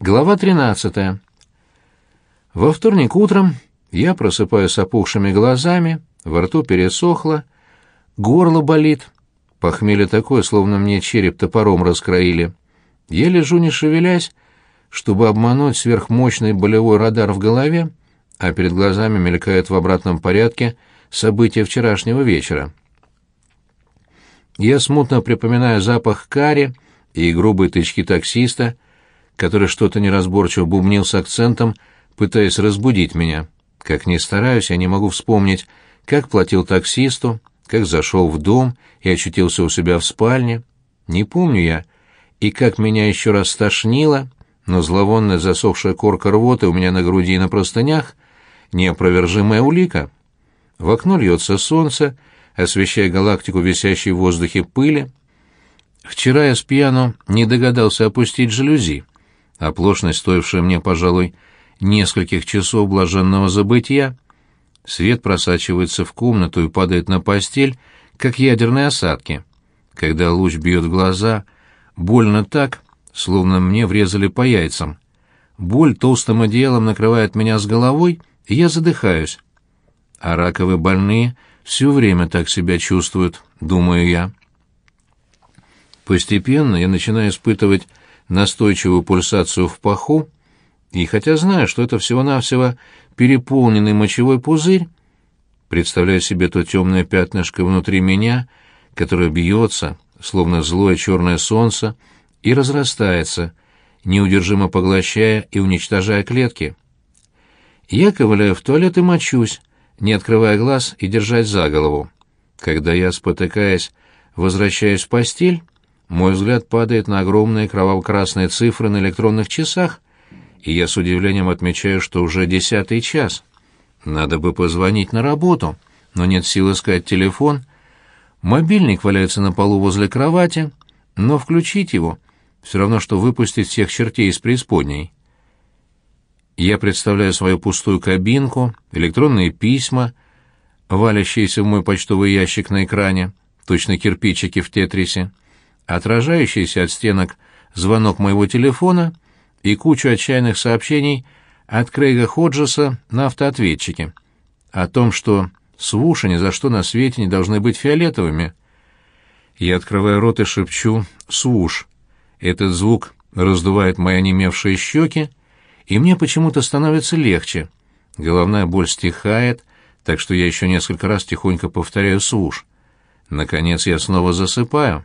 Глава 13. Во вторник утром я просыпаюсь с опухшими глазами, во рту пересохло, горло болит, похмелье такое, словно мне череп топором раскроили. Я лежу не шевелясь, чтобы обмануть сверхмощный болевой радар в голове, а перед глазами мелькают в обратном порядке события вчерашнего вечера. Я смутно припоминаю запах кари и грубые тычки таксиста — который что-то неразборчиво бубнил с акцентом, пытаясь разбудить меня. Как ни стараюсь, я не могу вспомнить, как платил таксисту, как зашел в дом и очутился у себя в спальне. Не помню я, и как меня еще раз стошнило, но зловонная засохшая корка рвоты у меня на груди и на простынях — неопровержимая улика. В окно льется солнце, освещая галактику висящей в воздухе пыли. Вчера я с пьяну не догадался опустить жалюзи — оплошность, стоившая мне, пожалуй, нескольких часов блаженного забытия. Свет просачивается в комнату и падает на постель, как ядерные осадки. Когда луч бьет в глаза, больно так, словно мне врезали по яйцам. Боль толстым одеялом накрывает меня с головой, и я задыхаюсь. А раковые больные все время так себя чувствуют, думаю я. Постепенно я начинаю испытывать настойчивую пульсацию в паху, и хотя знаю, что это всего-навсего переполненный мочевой пузырь, представляю себе то темное пятнышко внутри меня, которое бьется, словно злое черное солнце, и разрастается, неудержимо поглощая и уничтожая клетки. Я ковыляю в туалет и мочусь, не открывая глаз и держась за голову. Когда я, спотыкаясь, возвращаюсь в постель, мой взгляд падает на огромные кроваво-красные цифры на электронных часах, и я с удивлением отмечаю, что уже десятый час. Надо бы позвонить на работу, но нет сил искать телефон. Мобильник валяется на полу возле кровати, но включить его все равно, что выпустить всех чертей из преисподней. Я представляю свою пустую кабинку, электронные письма, валящиеся в мой почтовый ящик на экране, точно кирпичики в тетрисе, отражающийся от стенок звонок моего телефона и кучу отчаянных сообщений от Крейга Ходжеса на автоответчике о том, что свуши ни за что на свете не должны быть фиолетовыми. Я открываю рот и шепчу «свуш». Этот звук раздувает мои онемевшие щеки, и мне почему-то становится легче. Головная боль стихает, так что я еще несколько раз тихонько повторяю «свуш». Наконец я снова засыпаю.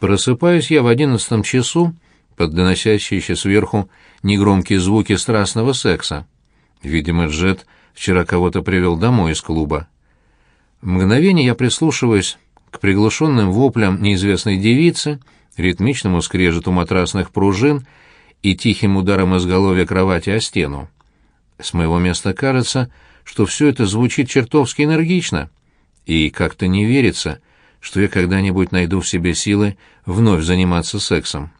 Просыпаюсь я в одиннадцатом часу под доносящиеся сверху негромкие звуки страстного секса. Видимо, Джет вчера кого-то привел домой из клуба. Мгновение я прислушиваюсь к приглушенным воплям неизвестной девицы, ритмичному скрежету матрасных пружин и тихим ударом изголовья кровати о стену. С моего места кажется, что все это звучит чертовски энергично, и как-то не верится, что я когда-нибудь найду в себе силы вновь заниматься сексом.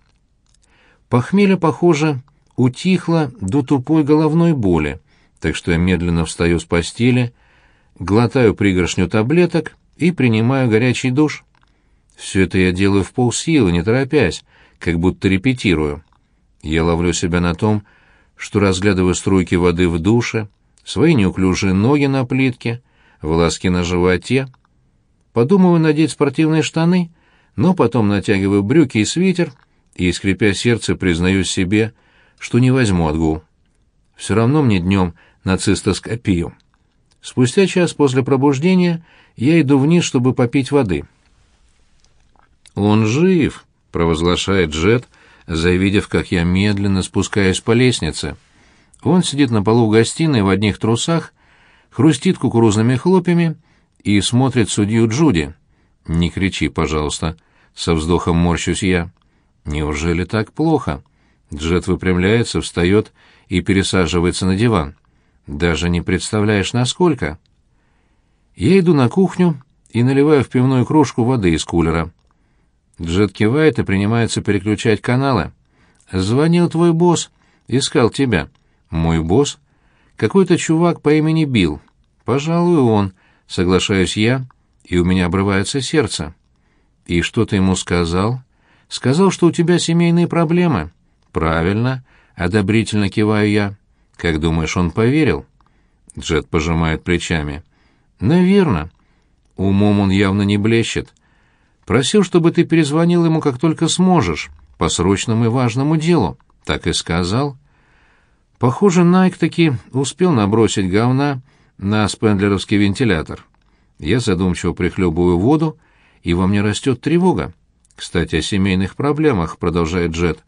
Похмелье, похоже, утихло до тупой головной боли, так что я медленно встаю с постели, глотаю пригоршню таблеток и принимаю горячий душ. Все это я делаю в полсилы, не торопясь, как будто репетирую. Я ловлю себя на том, что разглядываю струйки воды в душе, свои неуклюжие ноги на плитке, волоски на животе, Подумываю надеть спортивные штаны, но потом натягиваю брюки и свитер и, скрипя сердце, признаюсь себе, что не возьму отгул. Все равно мне днем на цистоскопию. Спустя час после пробуждения я иду вниз, чтобы попить воды. «Он жив!» — провозглашает Джет, завидев, как я медленно спускаюсь по лестнице. Он сидит на полу в гостиной в одних трусах, хрустит кукурузными хлопьями и смотрит судью Джуди. «Не кричи, пожалуйста», — со вздохом морщусь я. «Неужели так плохо?» Джет выпрямляется, встает и пересаживается на диван. «Даже не представляешь, насколько». Я иду на кухню и наливаю в пивную кружку воды из кулера. Джет кивает и принимается переключать каналы. «Звонил твой босс. Искал тебя». «Мой босс?» «Какой-то чувак по имени Билл. Пожалуй, он. Соглашаюсь я, и у меня обрывается сердце. И что ты ему сказал? Сказал, что у тебя семейные проблемы. «Правильно», — одобрительно киваю я. «Как думаешь, он поверил?» Джет пожимает плечами. «Наверно. Умом он явно не блещет. Просил, чтобы ты перезвонил ему, как только сможешь, по срочному и важному делу. Так и сказал». Похоже, Найк таки успел набросить говна на спендлеровский вентилятор. Я задумчиво прихлебываю воду, и во мне растет тревога. Кстати, о семейных проблемах, продолжает Джет.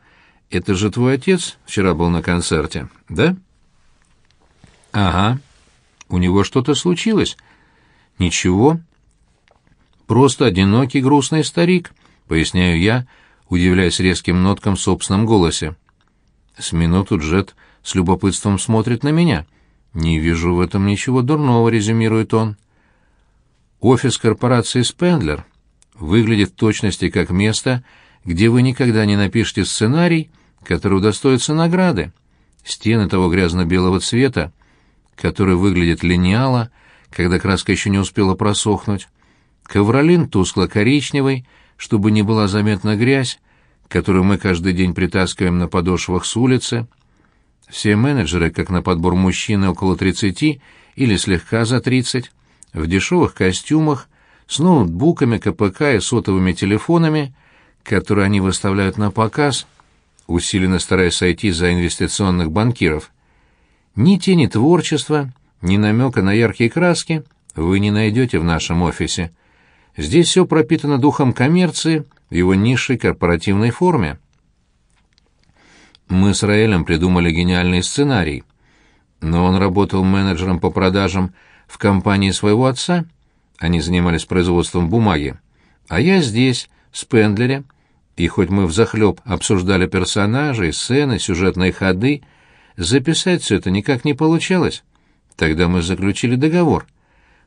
Это же твой отец вчера был на концерте, да? Ага. У него что-то случилось? Ничего. Просто одинокий грустный старик, поясняю я, удивляясь резким ноткам в собственном голосе. С минуту Джет с любопытством смотрит на меня. «Не вижу в этом ничего дурного», — резюмирует он. Офис корпорации «Спендлер» выглядит в точности как место, где вы никогда не напишете сценарий, который удостоится награды. Стены того грязно-белого цвета, который выглядит линеало, когда краска еще не успела просохнуть. Ковролин тускло-коричневый, чтобы не была заметна грязь, которую мы каждый день притаскиваем на подошвах с улицы. Все менеджеры, как на подбор мужчины около 30 или слегка за 30, в дешевых костюмах, с ноутбуками, КПК и сотовыми телефонами, которые они выставляют на показ, усиленно стараясь сойти за инвестиционных банкиров. Ни тени творчества, ни намека на яркие краски вы не найдете в нашем офисе. Здесь все пропитано духом коммерции в его низшей корпоративной форме. Мы с Раэлем придумали гениальный сценарий, но он работал менеджером по продажам в компании своего отца — они занимались производством бумаги. А я здесь, в Спендлере, и хоть мы взахлеб обсуждали персонажей, сцены, сюжетные ходы, записать все это никак не получалось. Тогда мы заключили договор.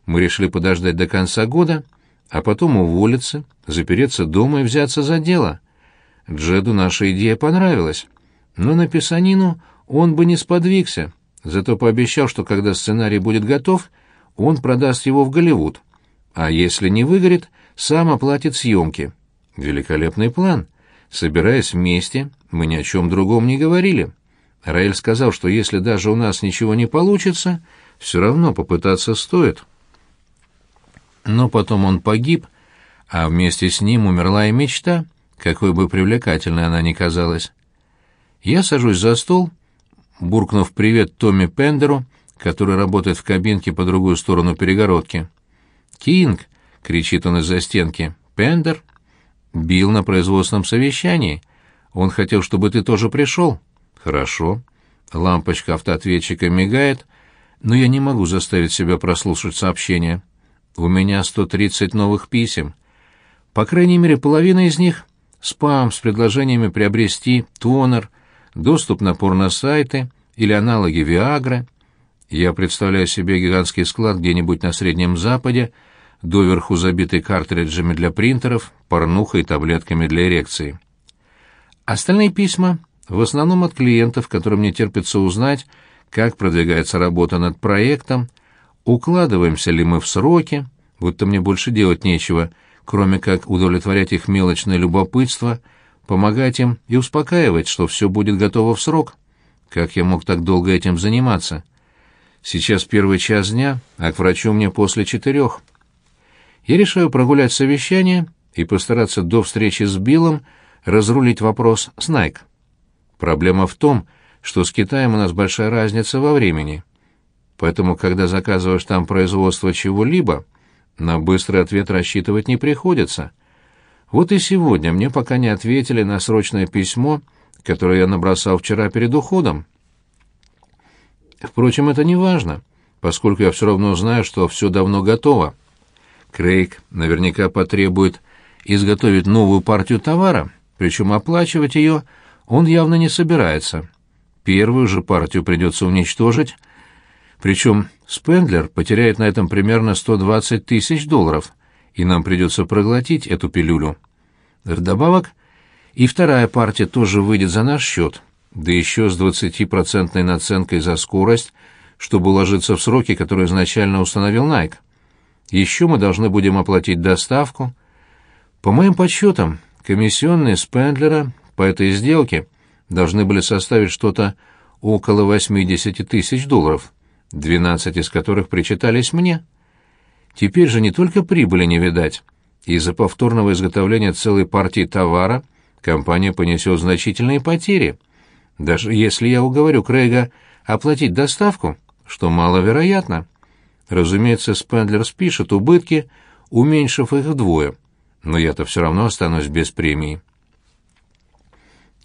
Мы решили подождать до конца года, а потом уволиться, запереться дома и взяться за дело. Джеду наша идея понравилась, но на писанину он бы не сподвигся, зато пообещал, что когда сценарий будет готов, он продаст его в Голливуд. А если не выгорит, сам оплатит съемки. Великолепный план. Собираясь вместе, мы ни о чем другом не говорили. Раэль сказал, что если даже у нас ничего не получится, все равно попытаться стоит. Но потом он погиб, а вместе с ним умерла и мечта, какой бы привлекательной она ни казалась. Я сажусь за стол, буркнув привет Томми Пендеру, который работает в кабинке по другую сторону перегородки. «Кинг!» — кричит он из-за стенки. «Пендер?» «Бил на производственном совещании. Он хотел, чтобы ты тоже пришел». «Хорошо». Лампочка автоответчика мигает, но я не могу заставить себя прослушать сообщение. У меня 130 новых писем. По крайней мере, половина из них — спам с предложениями приобрести тонер, доступ на порносайты или аналоги Виагры. Я представляю себе гигантский склад где-нибудь на Среднем Западе, доверху забитый картриджами для принтеров, порнухой и таблетками для эрекции. Остальные письма в основном от клиентов, которым не терпится узнать, как продвигается работа над проектом, укладываемся ли мы в сроки, будто мне больше делать нечего, кроме как удовлетворять их мелочное любопытство, помогать им и успокаивать, что все будет готово в срок. Как я мог так долго этим заниматься? Сейчас первый час дня, а к врачу мне после четырех я решаю прогулять совещание и постараться до встречи с Биллом разрулить вопрос с Найк. Проблема в том, что с Китаем у нас большая разница во времени. Поэтому, когда заказываешь там производство чего-либо, на быстрый ответ рассчитывать не приходится. Вот и сегодня мне пока не ответили на срочное письмо, которое я набросал вчера перед уходом. Впрочем, это не важно, поскольку я все равно знаю, что все давно готово. Крейг наверняка потребует изготовить новую партию товара, причем оплачивать ее он явно не собирается. Первую же партию придется уничтожить, причем Спендлер потеряет на этом примерно 120 тысяч долларов, и нам придется проглотить эту пилюлю. Вдобавок, и вторая партия тоже выйдет за наш счет, да еще с 20% наценкой за скорость, чтобы уложиться в сроки, которые изначально установил Найк. Еще мы должны будем оплатить доставку. По моим подсчетам, комиссионные Спендлера по этой сделке должны были составить что-то около 80 тысяч долларов, 12 из которых причитались мне. Теперь же не только прибыли не видать. Из-за повторного изготовления целой партии товара компания понесет значительные потери. Даже если я уговорю Крейга оплатить доставку, что маловероятно. Разумеется, Спендлер спишет убытки, уменьшив их вдвое, но я-то все равно останусь без премии.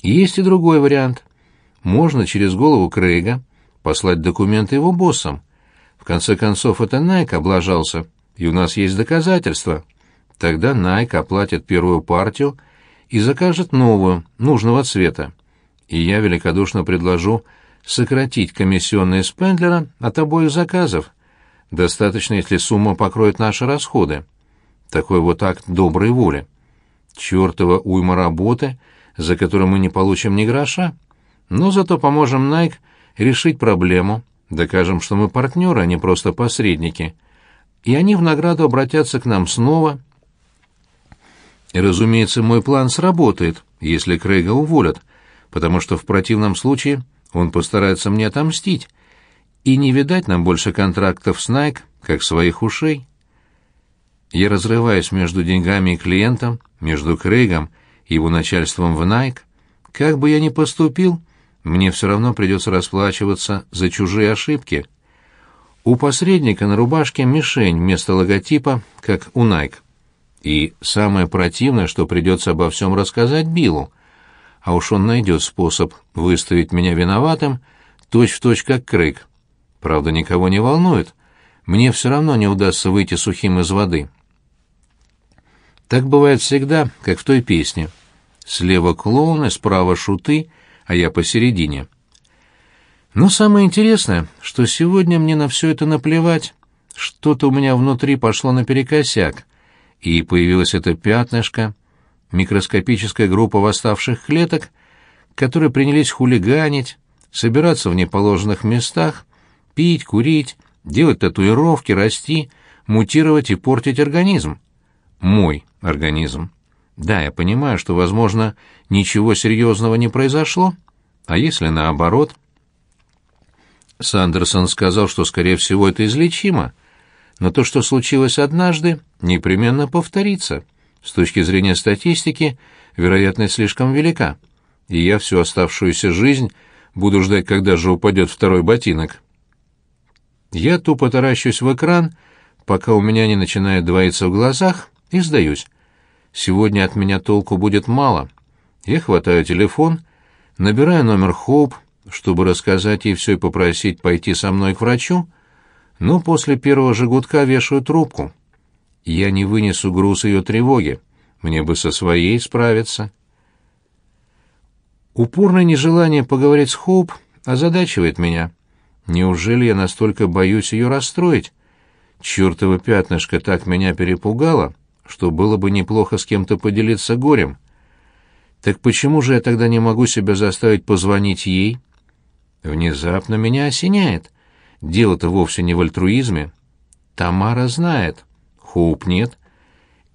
Есть и другой вариант. Можно через голову Крейга послать документы его боссам. В конце концов, это Найк облажался, и у нас есть доказательства. Тогда Найк оплатит первую партию и закажет новую, нужного цвета. И я великодушно предложу сократить комиссионные Спендлера от обоих заказов. Достаточно, если сумма покроет наши расходы. Такой вот акт доброй воли. Чёртова уйма работы, за которую мы не получим ни гроша. Но зато поможем Найк решить проблему, докажем, что мы партнеры, а не просто посредники. И они в награду обратятся к нам снова. Разумеется, мой план сработает, если Крейга уволят, потому что в противном случае он постарается мне отомстить. И не видать нам больше контрактов с Найк, как своих ушей. Я разрываюсь между деньгами и клиентом, между Крейгом и его начальством в Найк. Как бы я ни поступил, мне все равно придется расплачиваться за чужие ошибки. У посредника на рубашке мишень вместо логотипа, как у Найк. И самое противное, что придется обо всем рассказать Биллу. А уж он найдет способ выставить меня виноватым, точь-в-точь точь как Крейг. Правда, никого не волнует. Мне все равно не удастся выйти сухим из воды. Так бывает всегда, как в той песне. Слева клоуны, справа шуты, а я посередине. Но самое интересное, что сегодня мне на все это наплевать. Что-то у меня внутри пошло наперекосяк, и появилось это пятнышко, микроскопическая группа восставших клеток, которые принялись хулиганить, собираться в неположенных местах, пить, курить, делать татуировки, расти, мутировать и портить организм. Мой организм. Да, я понимаю, что, возможно, ничего серьезного не произошло, а если наоборот? Сандерсон сказал, что, скорее всего, это излечимо, но то, что случилось однажды, непременно повторится. С точки зрения статистики, вероятность слишком велика, и я всю оставшуюся жизнь буду ждать, когда же упадет второй ботинок. Я тупо таращусь в экран, пока у меня не начинает двоиться в глазах, и сдаюсь. Сегодня от меня толку будет мало. Я хватаю телефон, набираю номер Хоуп, чтобы рассказать ей все и попросить пойти со мной к врачу, но после первого же вешаю трубку. Я не вынесу груз ее тревоги. Мне бы со своей справиться. Упорное нежелание поговорить с Хоуп озадачивает меня. Неужели я настолько боюсь ее расстроить? Чёртово пятнышко так меня перепугало, что было бы неплохо с кем-то поделиться горем. Так почему же я тогда не могу себя заставить позвонить ей? Внезапно меня осеняет. Дело-то вовсе не в альтруизме. Тамара знает. Хоуп нет.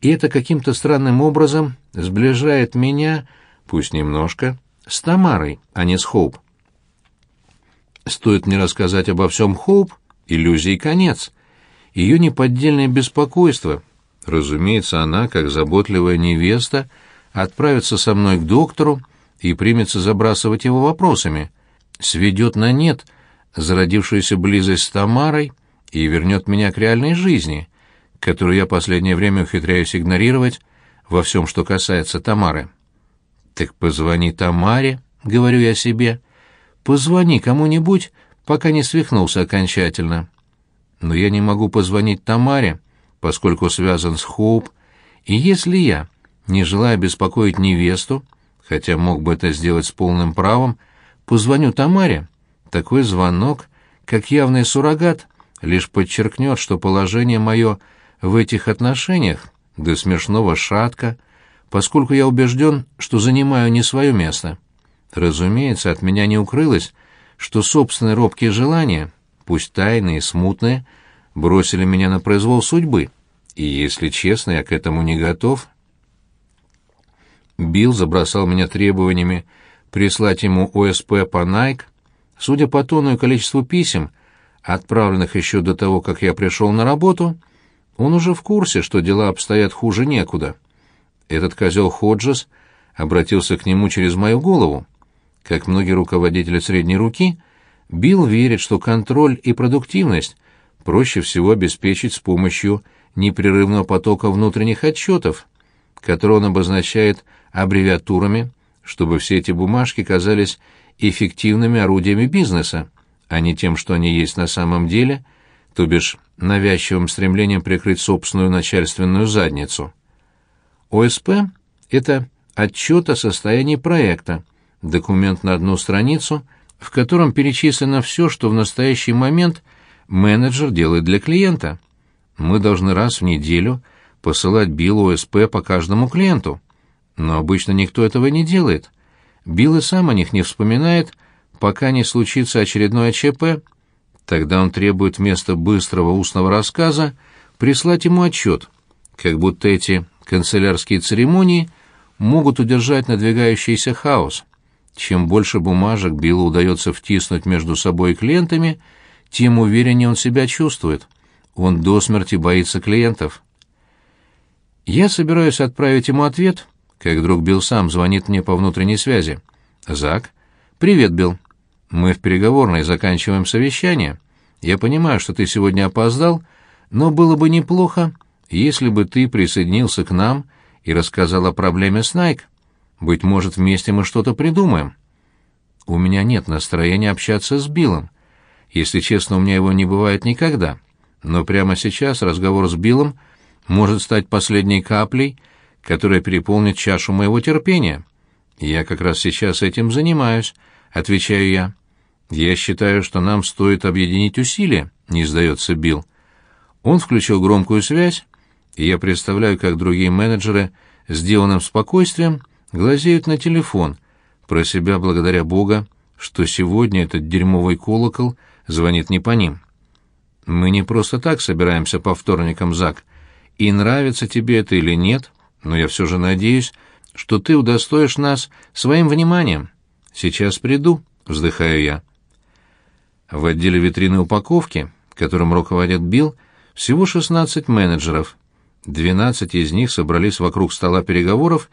И это каким-то странным образом сближает меня, пусть немножко, с Тамарой, а не с Хоуп. Стоит мне рассказать обо всем Хоуп, иллюзий конец. Ее неподдельное беспокойство. Разумеется, она, как заботливая невеста, отправится со мной к доктору и примется забрасывать его вопросами, сведет на нет зародившуюся близость с Тамарой и вернет меня к реальной жизни, которую я последнее время ухитряюсь игнорировать во всем, что касается Тамары. «Так позвони Тамаре», — говорю я себе, — «позвони кому-нибудь, пока не свихнулся окончательно». Но я не могу позвонить Тамаре, поскольку связан с Хоуп, и если я, не желая беспокоить невесту, хотя мог бы это сделать с полным правом, позвоню Тамаре, такой звонок, как явный суррогат, лишь подчеркнет, что положение мое в этих отношениях до смешного шатко, поскольку я убежден, что занимаю не свое место. Разумеется, от меня не укрылось, что собственные робкие желания, пусть тайные и смутные, бросили меня на произвол судьбы, и, если честно, я к этому не готов. Билл забросал меня требованиями прислать ему ОСП по Nike, судя по тону и количеству писем, отправленных еще до того, как я пришел на работу, он уже в курсе, что дела обстоят хуже некуда. Этот козел Ходжес обратился к нему через мою голову. Как многие руководители средней руки, Билл верит, что контроль и продуктивность проще всего обеспечить с помощью непрерывного потока внутренних отчетов, которые он обозначает аббревиатурами, чтобы все эти бумажки казались эффективными орудиями бизнеса, а не тем, что они есть на самом деле, то бишь навязчивым стремлением прикрыть собственную начальственную задницу. ОСП — это отчет о состоянии проекта, документ на одну страницу, в котором перечислено все, что в настоящий момент менеджер делает для клиента. Мы должны раз в неделю посылать Биллу ОСП по каждому клиенту. Но обычно никто этого не делает. Билл и сам о них не вспоминает, пока не случится очередное ЧП. Тогда он требует вместо быстрого устного рассказа прислать ему отчет, как будто эти канцелярские церемонии могут удержать надвигающийся хаос. Чем больше бумажек Биллу удается втиснуть между собой и клиентами, тем увереннее он себя чувствует. Он до смерти боится клиентов. Я собираюсь отправить ему ответ, как вдруг Билл сам звонит мне по внутренней связи. «Зак?» «Привет, Билл. Мы в переговорной заканчиваем совещание. Я понимаю, что ты сегодня опоздал, но было бы неплохо, если бы ты присоединился к нам и рассказал о проблеме с Найк. Быть может, вместе мы что-то придумаем. У меня нет настроения общаться с Биллом. Если честно, у меня его не бывает никогда. Но прямо сейчас разговор с Биллом может стать последней каплей, которая переполнит чашу моего терпения. Я как раз сейчас этим занимаюсь, отвечаю я. Я считаю, что нам стоит объединить усилия, не сдается Билл. Он включил громкую связь, и я представляю, как другие менеджеры с деланным спокойствием глазеют на телефон, про себя благодаря Бога, что сегодня этот дерьмовый колокол звонит не по ним. Мы не просто так собираемся по вторникам, Зак, и нравится тебе это или нет, но я все же надеюсь, что ты удостоишь нас своим вниманием. Сейчас приду, вздыхаю я. В отделе витрины упаковки, которым руководит Билл, всего 16 менеджеров. 12 из них собрались вокруг стола переговоров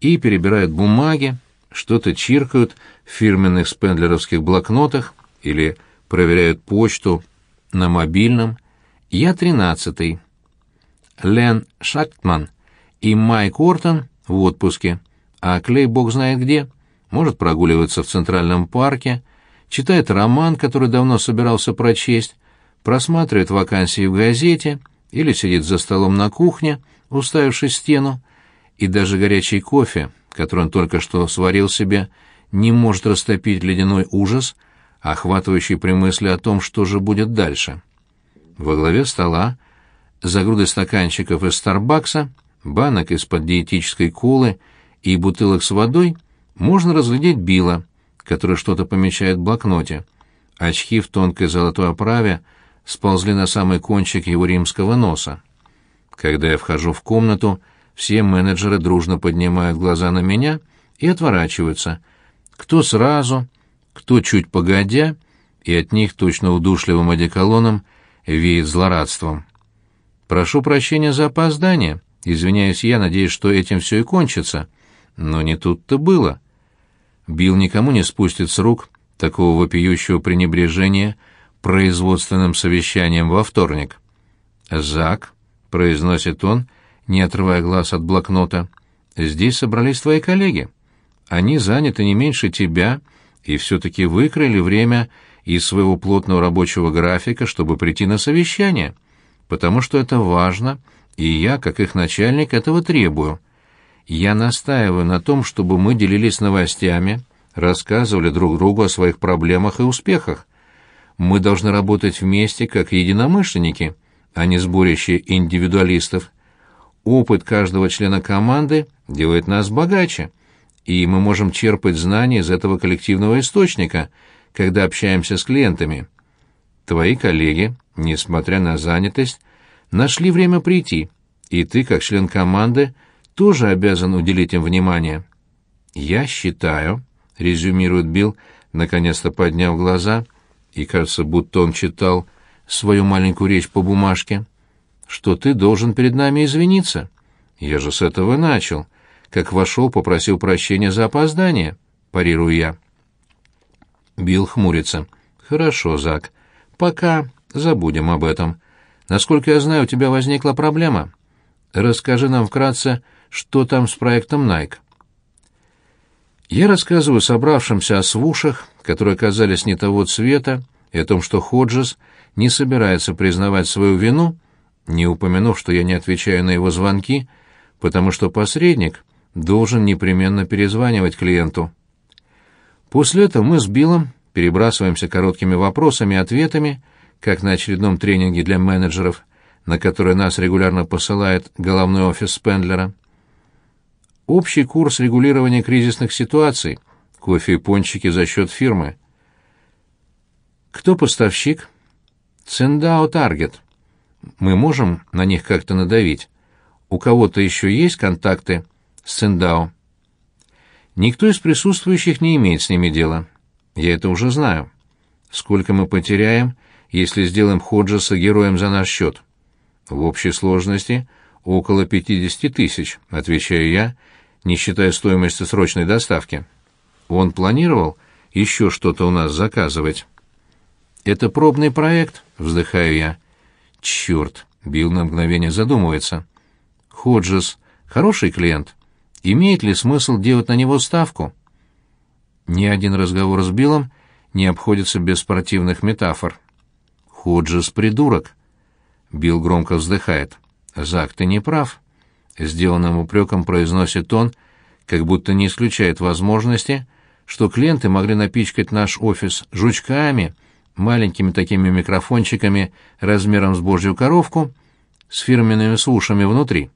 и перебирают бумаги, что-то чиркают в фирменных спендлеровских блокнотах или проверяют почту на мобильном. Я тринадцатый. Лен Шактман и Майк Ортон в отпуске, а Клей бог знает где, может прогуливаться в Центральном парке, читает роман, который давно собирался прочесть, просматривает вакансии в газете или сидит за столом на кухне, уставившись в стену, и даже горячий кофе, который он только что сварил себе, не может растопить ледяной ужас, охватывающий при мысли о том, что же будет дальше. Во главе стола, за грудой стаканчиков из Старбакса, банок из-под диетической колы и бутылок с водой, можно разглядеть Билла, который что-то помечает в блокноте. Очки в тонкой золотой оправе сползли на самый кончик его римского носа. Когда я вхожу в комнату, все менеджеры дружно поднимают глаза на меня и отворачиваются. Кто сразу, кто чуть погодя, и от них точно удушливым одеколоном веет злорадством. «Прошу прощения за опоздание. Извиняюсь я, надеюсь, что этим все и кончится. Но не тут-то было». Билл никому не спустит с рук такого вопиющего пренебрежения производственным совещанием во вторник. «Зак», — произносит он, не отрывая глаз от блокнота, — «здесь собрались твои коллеги. Они заняты не меньше тебя и все-таки выкрыли время из своего плотного рабочего графика, чтобы прийти на совещание, потому что это важно, и я, как их начальник, этого требую. Я настаиваю на том, чтобы мы делились новостями, рассказывали друг другу о своих проблемах и успехах. Мы должны работать вместе как единомышленники, а не сборище индивидуалистов. Опыт каждого члена команды делает нас богаче, и мы можем черпать знания из этого коллективного источника, когда общаемся с клиентами. Твои коллеги, несмотря на занятость, нашли время прийти, и ты, как член команды, тоже обязан уделить им внимание. Я считаю, — резюмирует Билл, наконец-то подняв глаза, и кажется, будто он читал свою маленькую речь по бумажке, — что ты должен перед нами извиниться. Я же с этого начал. Как вошел, попросил прощения за опоздание, — парирую я. Билл хмурится. «Хорошо, Зак. Пока забудем об этом. Насколько я знаю, у тебя возникла проблема. Расскажи нам вкратце, что там с проектом Nike». Я рассказываю собравшимся о свушах, которые оказались не того цвета, и о том, что Ходжес не собирается признавать свою вину, не упомянув, что я не отвечаю на его звонки, потому что посредник должен непременно перезванивать клиенту. После этого мы с Биллом перебрасываемся короткими вопросами и ответами, как на очередном тренинге для менеджеров, на который нас регулярно посылает головной офис Спендлера. Общий курс регулирования кризисных ситуаций, кофе и пончики за счет фирмы. Кто поставщик? Цендао Таргет. Мы можем на них как-то надавить. У кого-то еще есть контакты с Цендао? Никто из присутствующих не имеет с ними дела. Я это уже знаю. Сколько мы потеряем, если сделаем Ходжеса героем за наш счет? В общей сложности около 50 тысяч, отвечаю я, не считая стоимости срочной доставки. Он планировал еще что-то у нас заказывать. Это пробный проект, вздыхаю я. Черт, Билл на мгновение задумывается. Ходжес хороший клиент? Имеет ли смысл делать на него ставку? Ни один разговор с Биллом не обходится без спортивных метафор. Ходжес придурок. Билл громко вздыхает. Зак, ты не прав. Сделанным упреком произносит он, как будто не исключает возможности, что клиенты могли напичкать наш офис жучками, маленькими такими микрофончиками размером с божью коровку, с фирменными сушами внутри.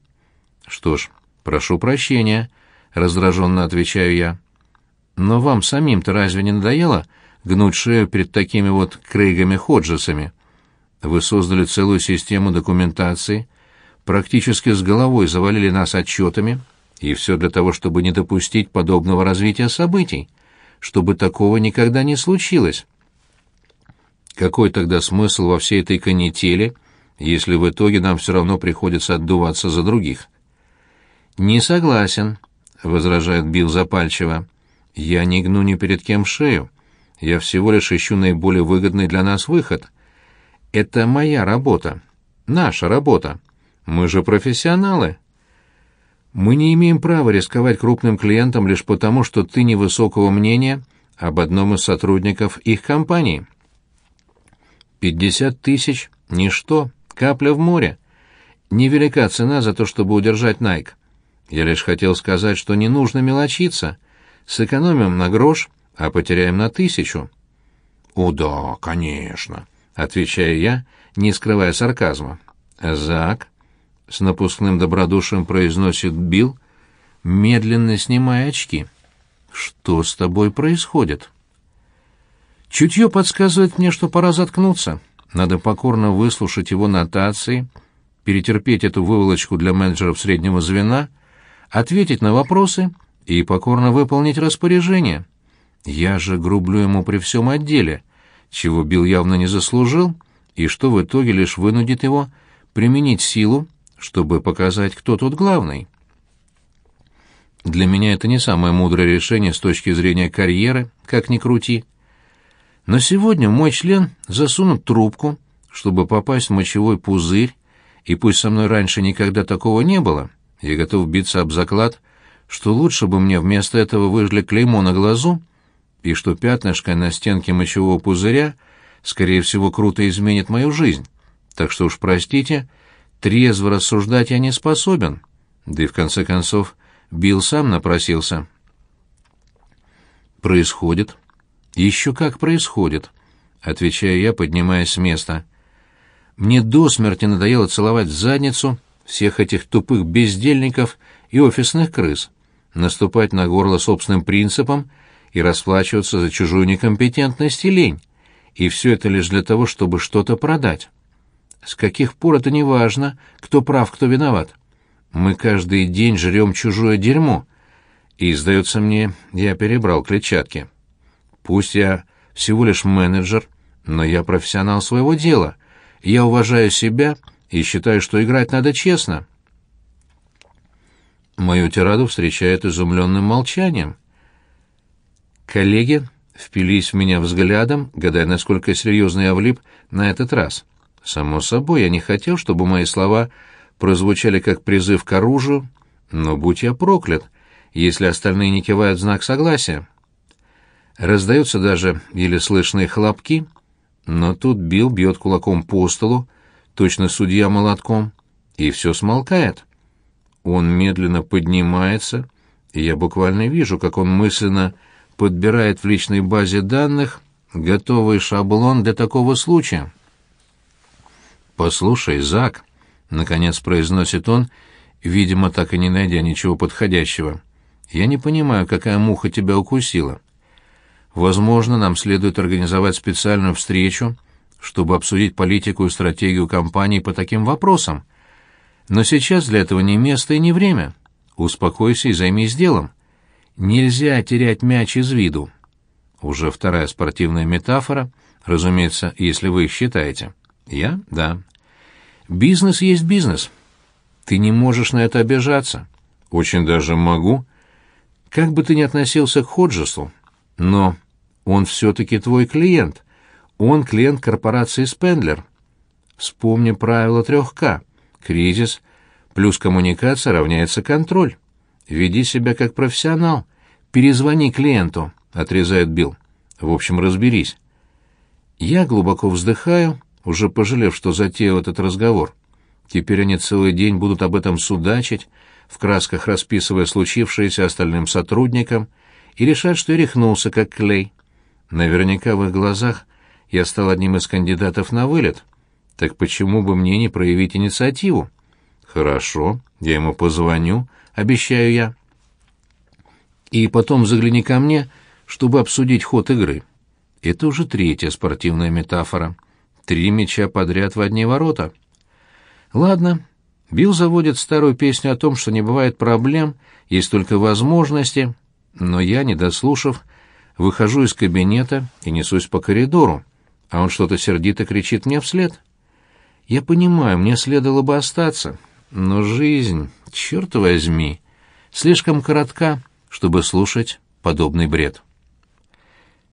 Что ж, «Прошу прощения», — раздраженно отвечаю я. «Но вам самим-то разве не надоело гнуть шею перед такими вот Крейгами-Ходжесами? Вы создали целую систему документации, практически с головой завалили нас отчетами, и все для того, чтобы не допустить подобного развития событий, чтобы такого никогда не случилось. Какой тогда смысл во всей этой канители, если в итоге нам все равно приходится отдуваться за других?» «Не согласен», — возражает Билл запальчиво. «Я не гну ни перед кем шею. Я всего лишь ищу наиболее выгодный для нас выход. Это моя работа. Наша работа. Мы же профессионалы. Мы не имеем права рисковать крупным клиентам лишь потому, что ты невысокого мнения об одном из сотрудников их компании. Пятьдесят тысяч — ничто, капля в море. Невелика цена за то, чтобы удержать Nike. Я лишь хотел сказать, что не нужно мелочиться. Сэкономим на грош, а потеряем на тысячу. «О да, конечно», — отвечаю я, не скрывая сарказма. «Зак», — с напускным добродушием произносит Билл, медленно снимая очки. «Что с тобой происходит?» Чутье подсказывает мне, что пора заткнуться. Надо покорно выслушать его нотации, перетерпеть эту выволочку для менеджеров среднего звена — ответить на вопросы и покорно выполнить распоряжение. Я же грублю ему при всем отделе, чего Билл явно не заслужил, и что в итоге лишь вынудит его применить силу, чтобы показать, кто тут главный. Для меня это не самое мудрое решение с точки зрения карьеры, как ни крути. Но сегодня мой член засунут трубку, чтобы попасть в мочевой пузырь, и пусть со мной раньше никогда такого не было, я готов биться об заклад, что лучше бы мне вместо этого выжгли клеймо на глазу, и что пятнышко на стенке мочевого пузыря, скорее всего, круто изменит мою жизнь. Так что уж простите, трезво рассуждать я не способен. Да и в конце концов, Билл сам напросился. Происходит. Еще как происходит, отвечаю я, поднимаясь с места. Мне до смерти надоело целовать задницу всех этих тупых бездельников и офисных крыс, наступать на горло собственным принципам и расплачиваться за чужую некомпетентность и лень. И все это лишь для того, чтобы что-то продать. С каких пор это не важно, кто прав, кто виноват? Мы каждый день жрем чужое дерьмо. И, сдается мне, я перебрал клетчатки. Пусть я всего лишь менеджер, но я профессионал своего дела. Я уважаю себя и считаю, что играть надо честно. Мою тираду встречает изумленным молчанием. Коллеги впились в меня взглядом, гадая, насколько серьезно я влип на этот раз. Само собой, я не хотел, чтобы мои слова прозвучали как призыв к оружию, но будь я проклят, если остальные не кивают в знак согласия. Раздаются даже еле слышные хлопки, но тут Билл бьет кулаком по столу, точно судья молотком, и все смолкает. Он медленно поднимается, и я буквально вижу, как он мысленно подбирает в личной базе данных готовый шаблон для такого случая. «Послушай, Зак», — наконец произносит он, видимо, так и не найдя ничего подходящего, — «я не понимаю, какая муха тебя укусила. Возможно, нам следует организовать специальную встречу, чтобы обсудить политику и стратегию компании по таким вопросам. Но сейчас для этого не место и не время. Успокойся и займись делом. Нельзя терять мяч из виду. Уже вторая спортивная метафора, разумеется, если вы их считаете. Я? Да. Бизнес есть бизнес. Ты не можешь на это обижаться. Очень даже могу. Как бы ты ни относился к Ходжесу, но он все-таки твой клиент. Он клиент корпорации «Спендлер». Вспомни правило трех К. Кризис плюс коммуникация равняется контроль. Веди себя как профессионал. Перезвони клиенту, отрезает Билл. В общем, разберись. Я глубоко вздыхаю, уже пожалев, что затеял этот разговор. Теперь они целый день будут об этом судачить, в красках расписывая случившееся остальным сотрудникам, и решать, что я рехнулся, как клей. Наверняка в их глазах я стал одним из кандидатов на вылет. Так почему бы мне не проявить инициативу? Хорошо, я ему позвоню, обещаю я. И потом загляни ко мне, чтобы обсудить ход игры. Это уже третья спортивная метафора. Три мяча подряд в одни ворота. Ладно. Билл заводит старую песню о том, что не бывает проблем, есть только возможности, но я, не дослушав, выхожу из кабинета и несусь по коридору, а он что-то сердито кричит мне вслед. Я понимаю, мне следовало бы остаться, но жизнь, черт возьми, слишком коротка, чтобы слушать подобный бред.